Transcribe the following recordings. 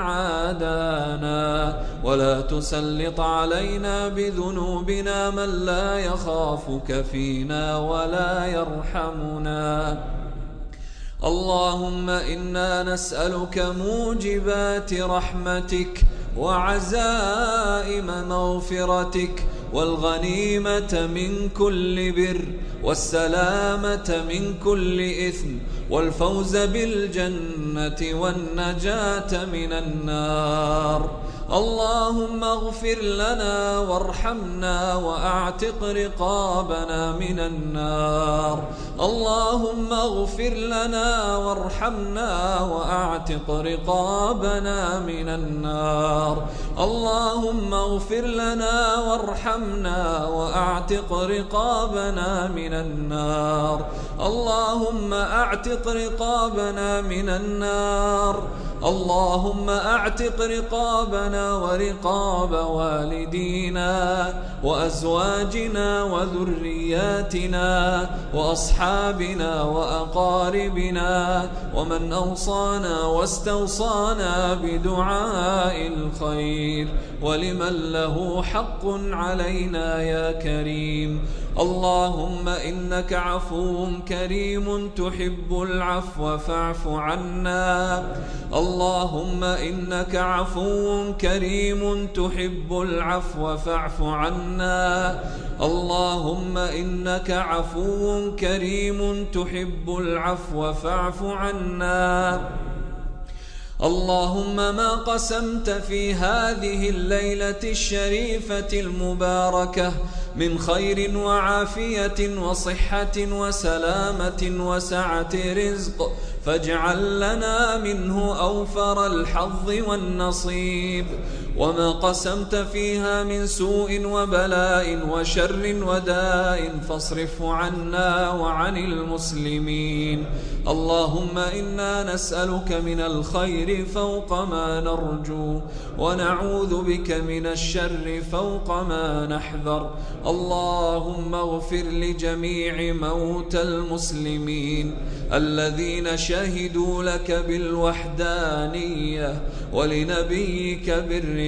عادانا ولا تسلط علينا بذنوبنا من لا يخافك فينا ولا يرحمنا. اللهم إنا نسألك موجبات رحمتك وعزائم مغفرتك والغنيمة من كل بر والسلامة من كل إثم والفوز بالجنة والنجاة من النار. اللهم اغفر لنا وارحمنا وأعتق رقابنا من النار. اللهم اغفر لنا وارحمنا وأعتق رقابنا من النار. اللهم اغفر لنا وارحمنا وأعتق رقابنا من النار. اللهم أعتق رقابنا من النار. اللهم أعتق رقابنا ورقاب والدينا وأزواجنا وذرياتنا وأصحابنا وأقاربنا ومن أوصانا واستوصانا بدعاء الخير ولمن له حق علينا يا كريم اللهم إنك عفو كريم تحب العفو فاعف عنا. اللهم إنك عفو كريم تحب العفو فاعف عنا. اللهم إنك عفو كريم تحب العفو فاعف عنا. اللهم ما قسمت في هذه الليلة الشريفة المباركة من خير وعافية وصحة وسلامة وسعة رزق فاجعل لنا منه أوفر الحظ والنصيب. وما قسمت فيها من سوء وبلاء وشر وداء فاصرفه عنا وعن المسلمين اللهم إنا نسألك من الخير فوق ما نرجو ونعوذ بك من الشر فوق ما نحذر اللهم اغفر لجميع موتى المسلمين الذين شهدوا لك بالوحدانية ولنبيك بالرسالة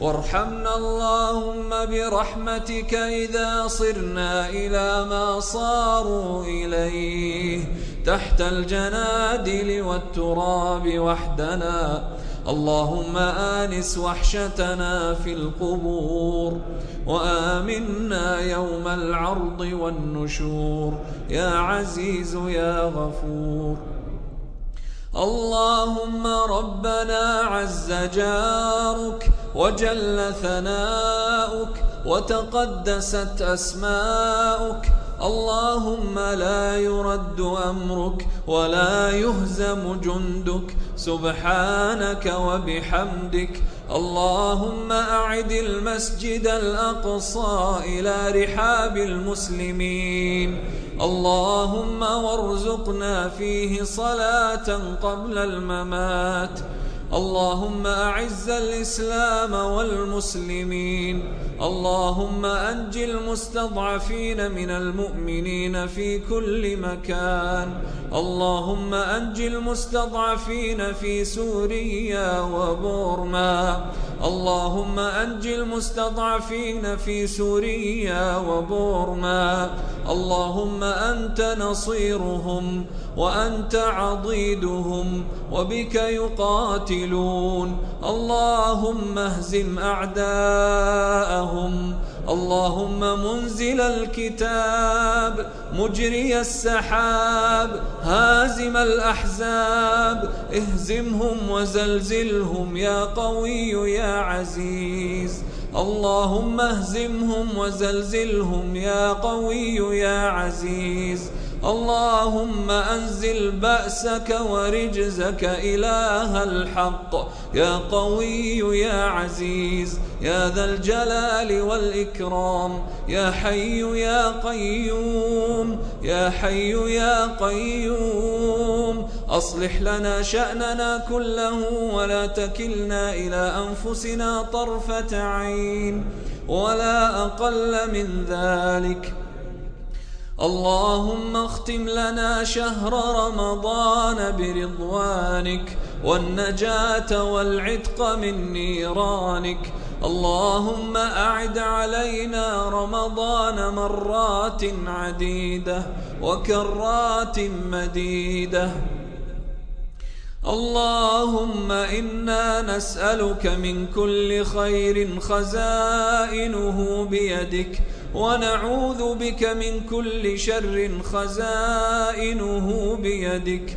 وارحمنا اللهم برحمتك إذا صرنا إلى ما صاروا إليه تحت الجنادل والتراب وحدنا. اللهم آنس وحشتنا في القبور وآمنا يوم العرض والنشور. يا عزيز يا غفور. اللهم ربنا عز جارك وجل ثناؤك وتقدست أسماؤك. اللهم لا يرد أمرك ولا يهزم جندك. سبحانك وبحمدك. اللهم أعد المسجد الأقصى إلى رحاب المسلمين. اللهم وارزقنا فيه صلاة قبل الممات. اللهم أعز الإسلام والمسلمين. اللهم أنج المستضعفين من المؤمنين في كل مكان. اللهم أنج المستضعفين في سوريا وبورما. اللهم أنج المستضعفين في سوريا وبورما. اللهم أنت نصيرهم وأنت عضيدهم وبك يقاتلون. اللهم اهزم أعداءهم اللهم منزل الكتاب مجري السحاب هازم الأحزاب اهزمهم وزلزلهم يا قوي يا عزيز. اللهم اهزمهم وزلزلهم يا قوي يا عزيز. اللهم أنزل بأسك ورجزك إله الحق يا قوي يا عزيز يا ذا الجلال والإكرام يا حي يا قيوم يا حي يا قيوم. أصلح لنا شأننا كله ولا تكلنا إلى أنفسنا طرفة عين ولا أقل من ذلك. اللهم اختم لنا شهر رمضان برضوانك والنجاة والعتق من نيرانك. اللهم أعد علينا رمضان مرات عديدة وكرات مديدة. اللهم إنا نسألك من كل خير خزائنه بيدك ونعوذ بك من كل شر خزائنه بيدك.